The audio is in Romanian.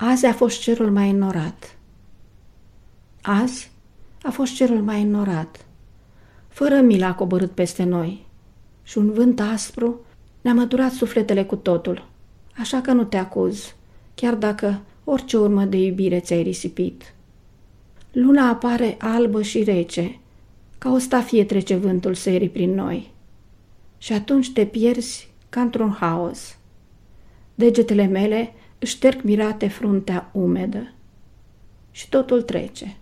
Azi a fost cerul mai înnorat. Azi a fost cerul mai înnorat. Fără milă a coborât peste noi și un vânt aspru ne-a măturat sufletele cu totul. Așa că nu te acuz, chiar dacă orice urmă de iubire ți-ai risipit. Luna apare albă și rece, ca o stafie trece vântul serii prin noi. Și atunci te pierzi ca într-un haos. Degetele mele își șterg mirate fruntea umedă și totul trece.